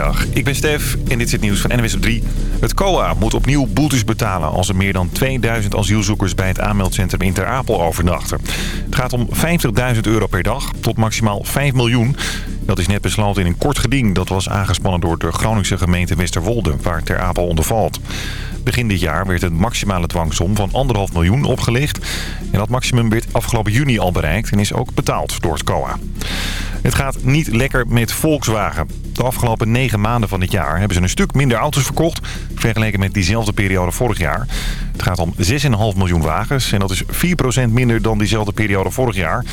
Goedemiddag, ik ben Stef en dit is het nieuws van NWS op 3. Het COA moet opnieuw boetes betalen als er meer dan 2000 asielzoekers bij het aanmeldcentrum in Ter Apel overnachten. Het gaat om 50.000 euro per dag tot maximaal 5 miljoen. Dat is net besloten in een kort geding dat was aangespannen door de Groningse gemeente Westerwolde, waar Ter Apel onder valt. Begin dit jaar werd een maximale dwangsom van 1,5 miljoen opgelegd. En dat maximum werd afgelopen juni al bereikt en is ook betaald door het COA. Het gaat niet lekker met Volkswagen. De afgelopen negen maanden van dit jaar hebben ze een stuk minder auto's verkocht... vergeleken met diezelfde periode vorig jaar. Het gaat om 6,5 miljoen wagens en dat is 4% minder dan diezelfde periode vorig jaar.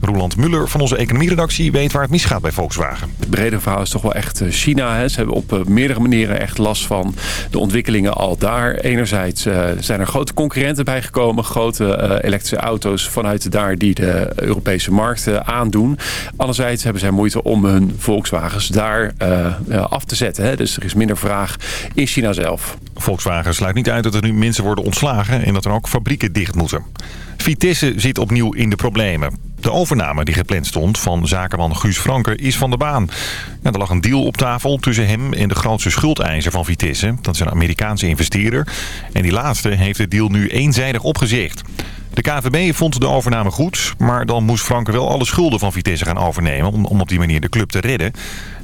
Roland Muller van onze economieredactie weet waar het misgaat bij Volkswagen. Het brede verhaal is toch wel echt eh, China. Hè. Ze hebben op eh, meerdere manieren echt last van de ontwikkelingen al daar. Enerzijds uh, zijn er grote concurrenten bijgekomen. Grote elektrische auto's vanuit daar die de Europese markt uh, aandoen. Anderzijds hebben zij moeite om hun Volkswagens daar af te zetten. Hè. Dus er is minder vraag in China zelf. Volkswagen sluit niet uit dat er nu mensen worden ontslagen en dat er ook fabrieken dicht moeten. Vitesse zit opnieuw in de problemen. De overname die gepland stond van zakenman Guus Franke is van de baan. Er lag een deal op tafel tussen hem en de grootste schuldeiser van Vitesse. Dat is een Amerikaanse investeerder. En die laatste heeft de deal nu eenzijdig opgezegd. De KVB vond de overname goed, maar dan moest Franke wel alle schulden van Vitesse gaan overnemen... om, om op die manier de club te redden.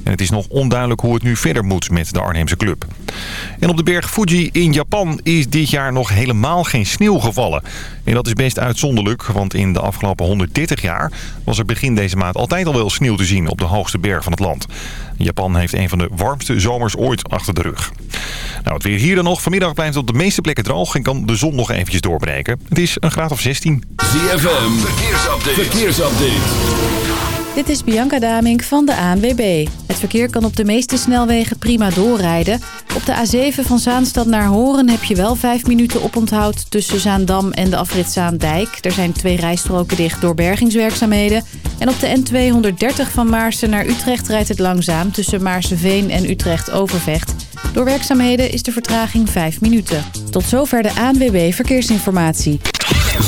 En het is nog onduidelijk hoe het nu verder moet met de Arnhemse club. En op de berg Fuji in Japan is dit jaar nog helemaal geen sneeuw gevallen. En dat is best uitzonderlijk, want in de afgelopen 130 jaar... was er begin deze maand altijd al wel sneeuw te zien op de hoogste berg van het land. Japan heeft een van de warmste zomers ooit achter de rug. Nou, het weer hier dan nog. Vanmiddag blijft het op de meeste plekken droog en kan de zon nog eventjes doorbreken. Het is een graad of 16. ZFM, verkeersupdate. verkeersupdate. Dit is Bianca Damink van de ANWB. Het verkeer kan op de meeste snelwegen prima doorrijden. Op de A7 van Zaanstad naar Horen heb je wel 5 minuten oponthoud tussen Zaandam en de afrit Zaandijk. Er zijn twee rijstroken dicht door bergingswerkzaamheden. En op de N230 van Maarsen naar Utrecht rijdt het langzaam tussen Maarseveen en Utrecht-Overvecht. Door werkzaamheden is de vertraging 5 minuten. Tot zover de ANWB Verkeersinformatie.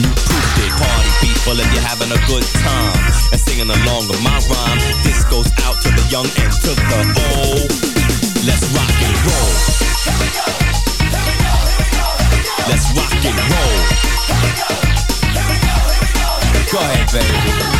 And you proofed it. Party people, if you're having a good time and singing along with my rhyme, this goes out to the young and to the old. Let's rock and roll. Let's rock and roll. Go ahead, baby.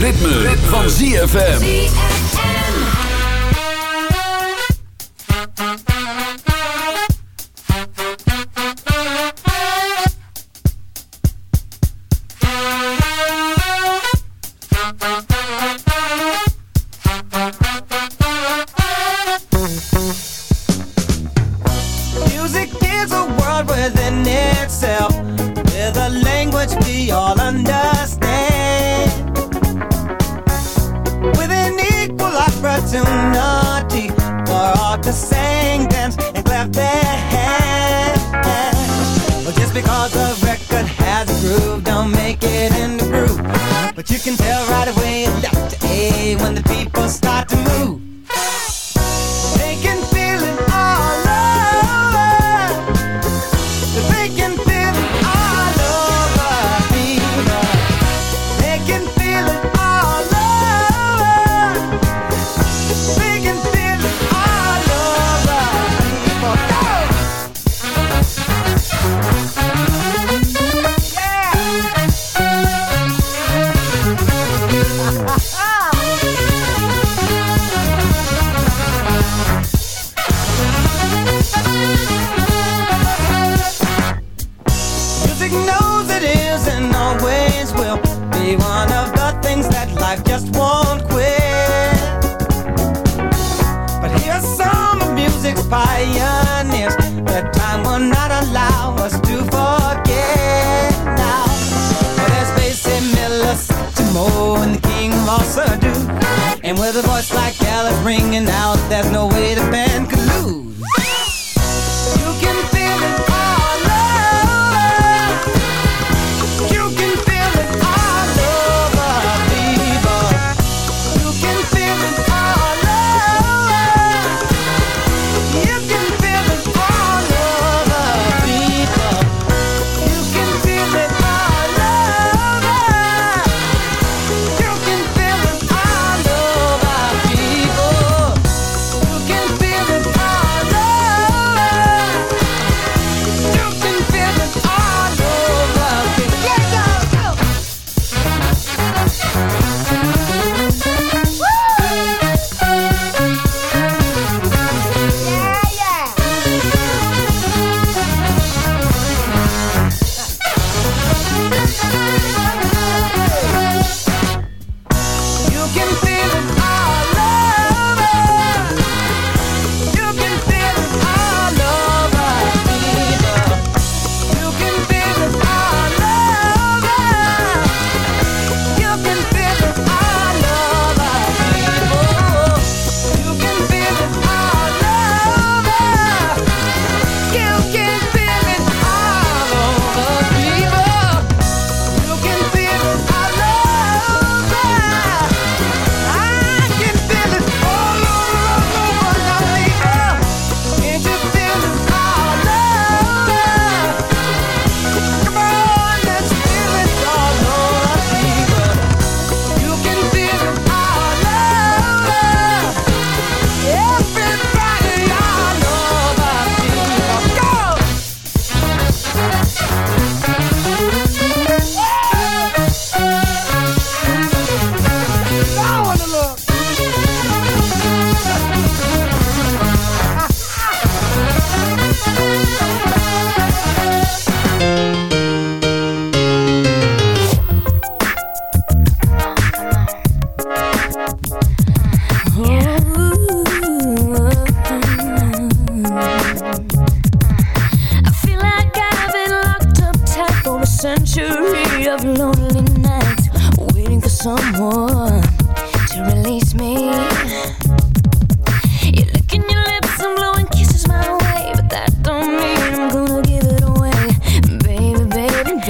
ritme, van ZFM. the record has a groove, don't make it in the groove. But you can tell right away, Dr. A, when the people start to move.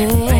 do it.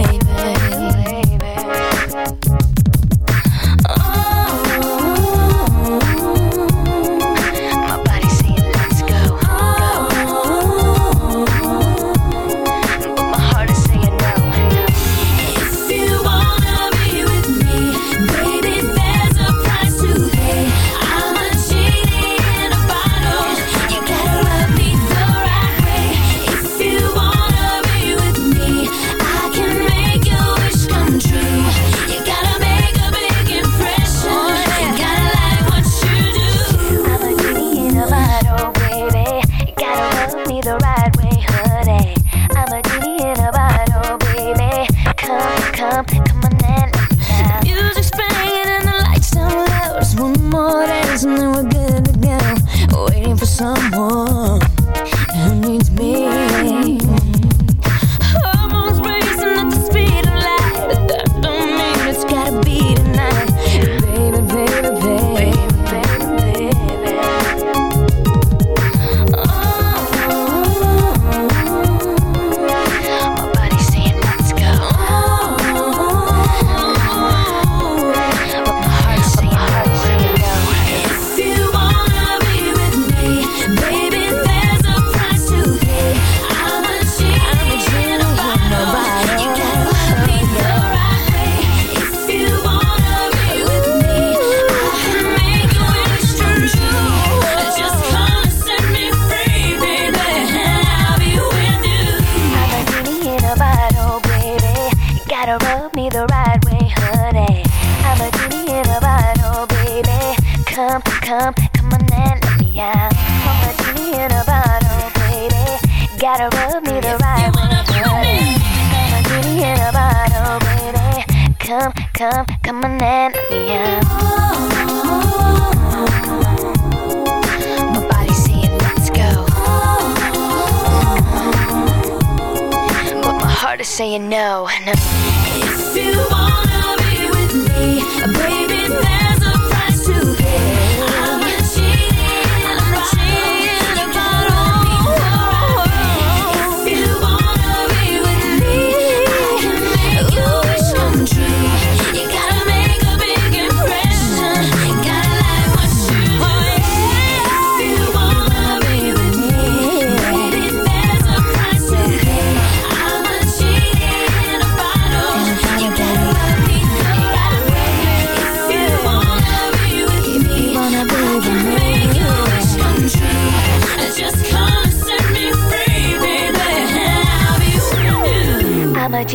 gotta rub me the right way. In a bottle, baby. Come, come, come on me. My saying let's go, but my heart is saying no, no. If you wanna be with me, baby, then.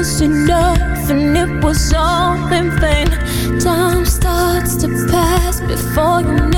Was enough, and it was all in vain. Time starts to pass before you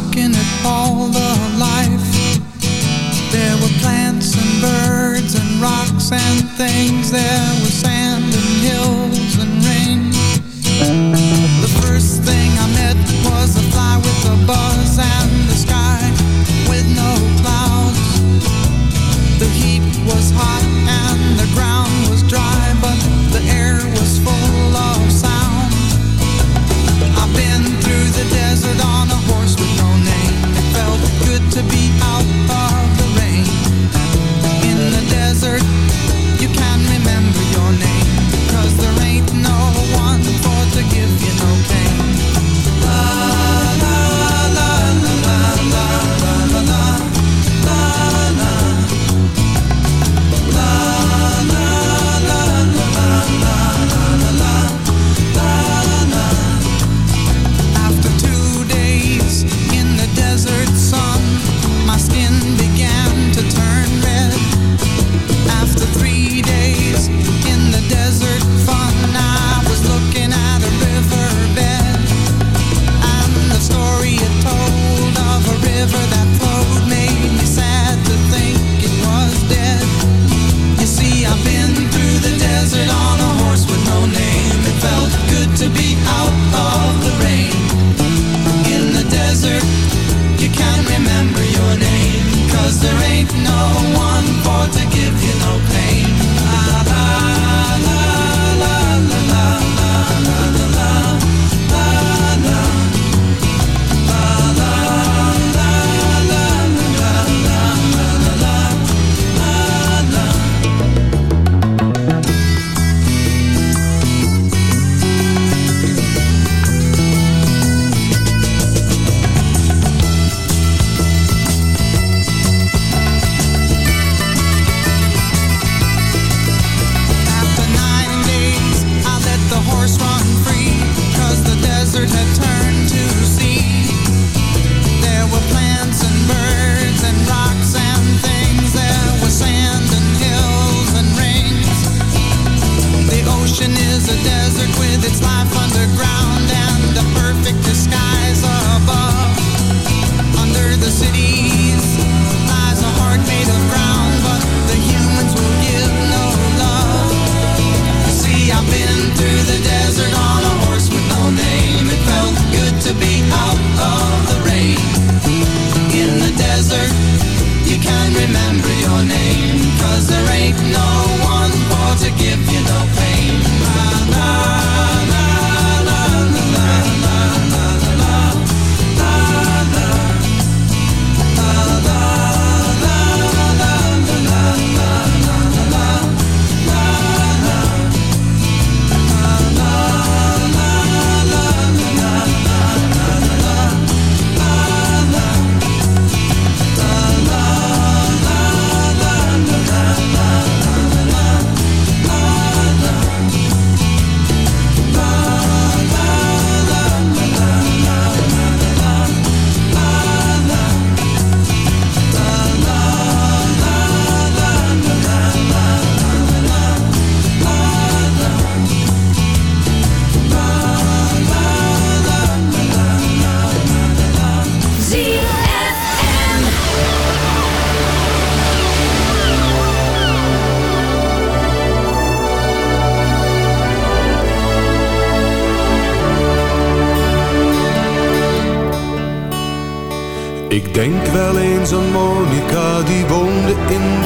looking at all the life. There were plants and birds and rocks and things. There was sand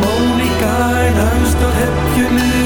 Monika, Monica in huis, dat heb je nu.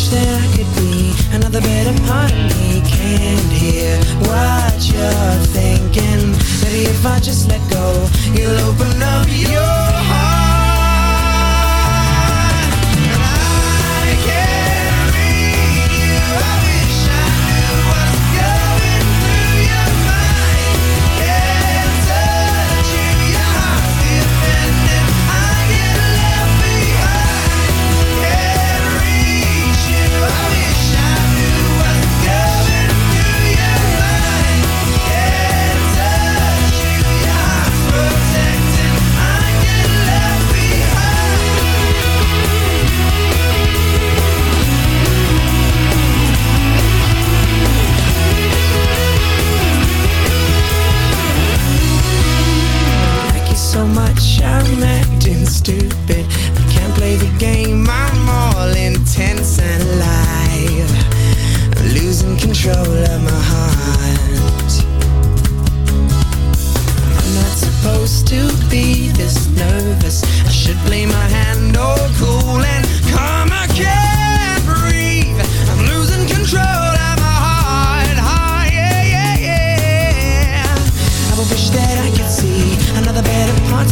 wish that I could be another better part of me. Can't hear what you're thinking. Maybe if I just let go, you'll open up your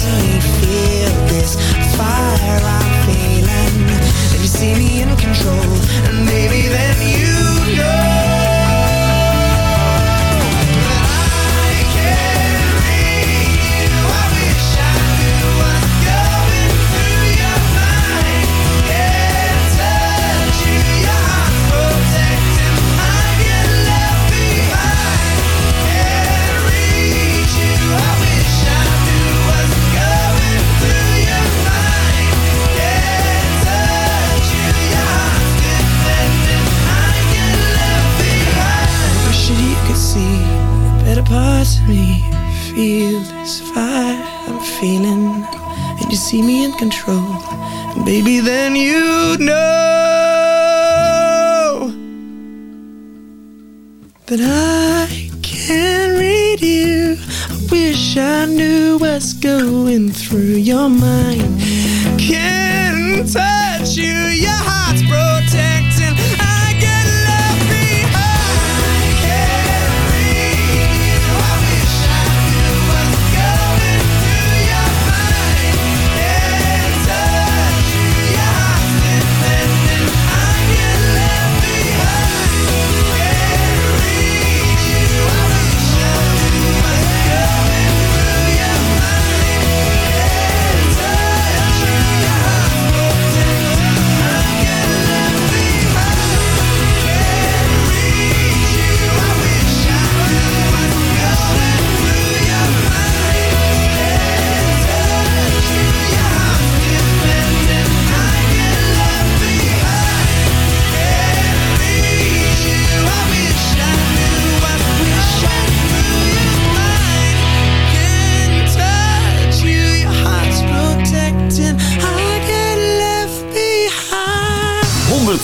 safe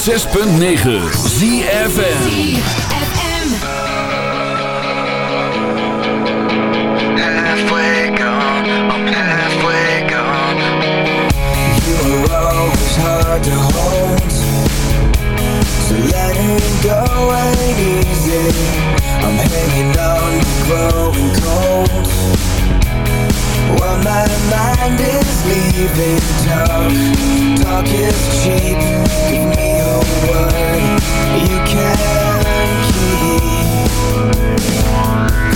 106.9 ZFN hard to hold So letting go ain't easy I'm hanging on to growing My mind is leaving. Talk is cheap. Give me a word you can keep.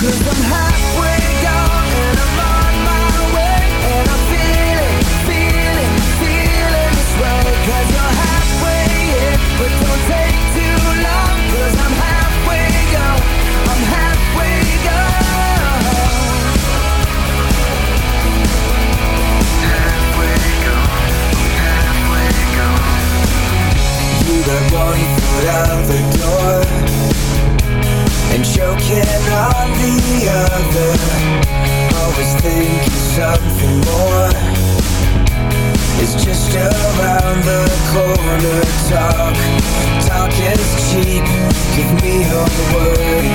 Cause I'm high. one foot out the door And choking on the other. Always thinking something more. It's just around the corner Talk, talk is cheap. Give me a word.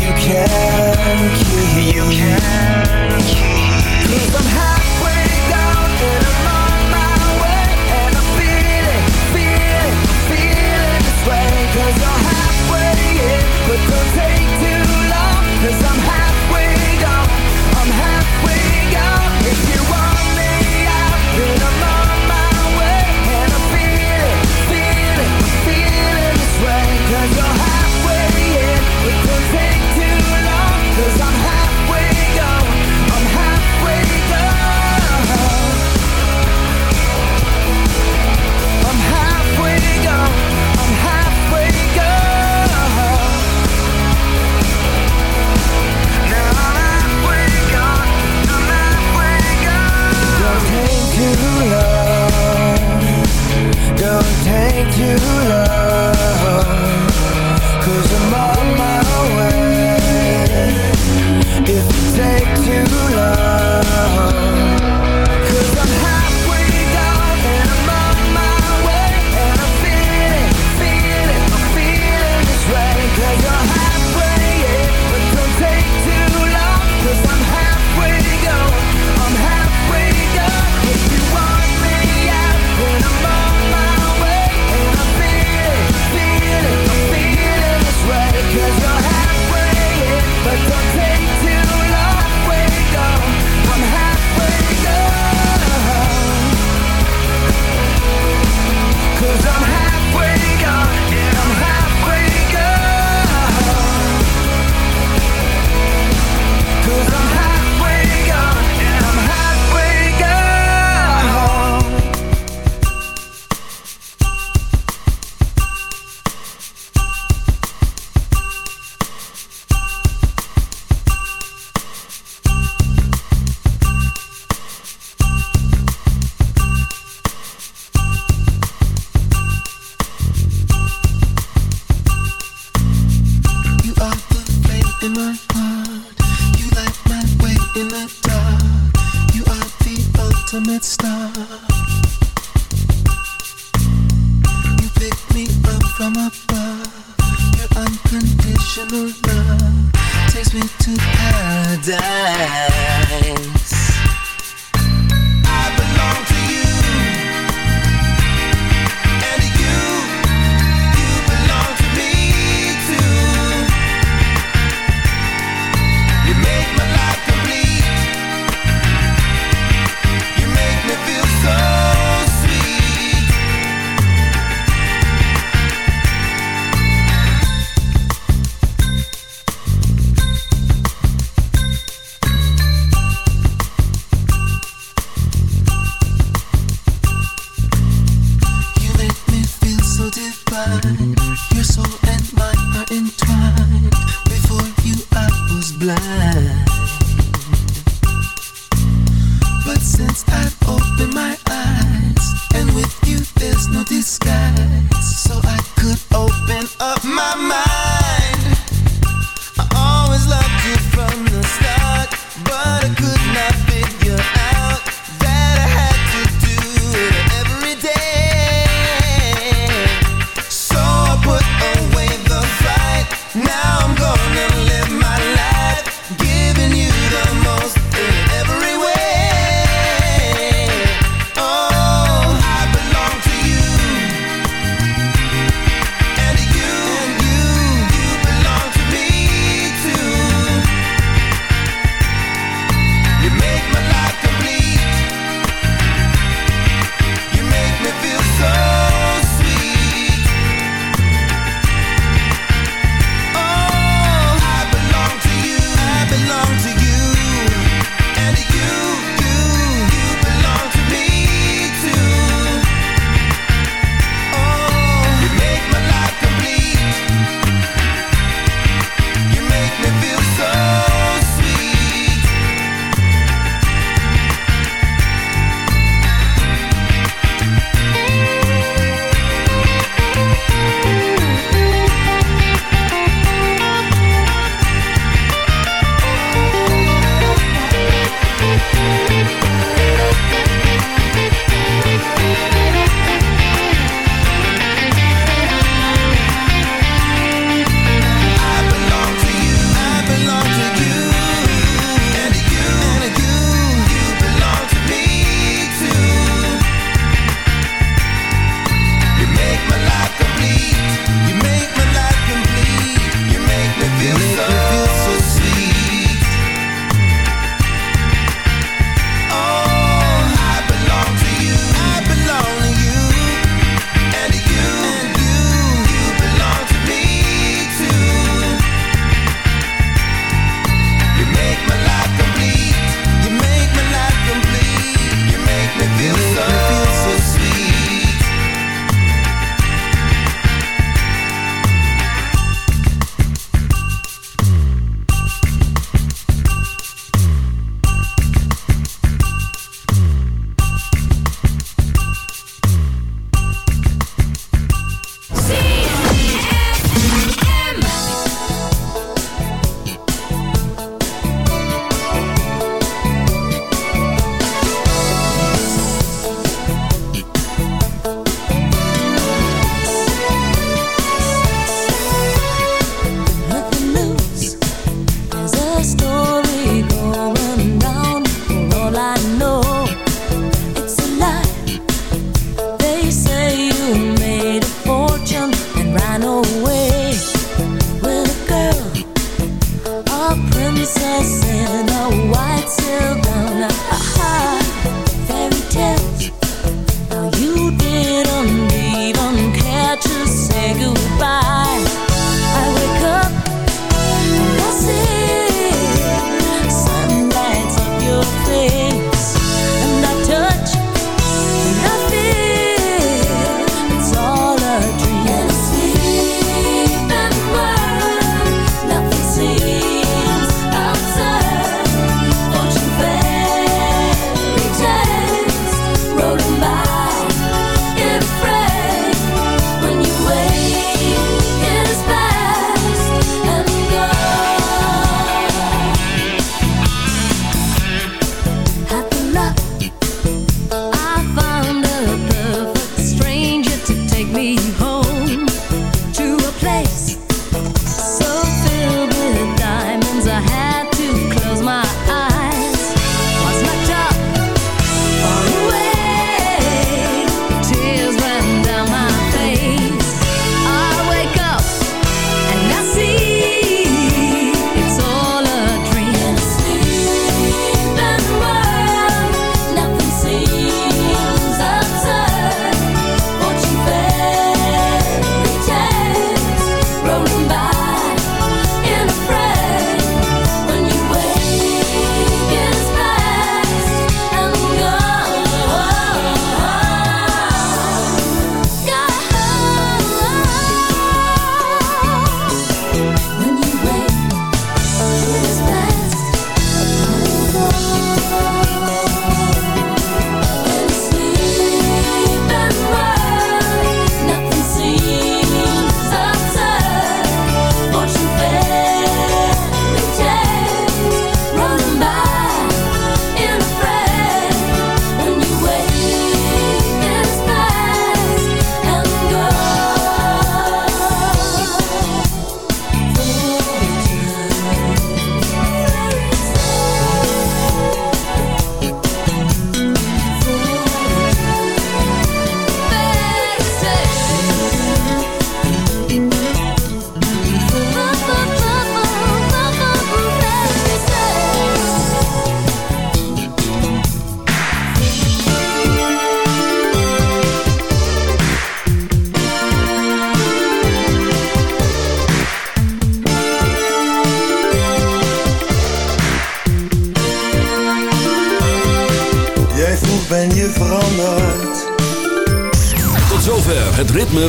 You can keep. You can keep. Somehow could take to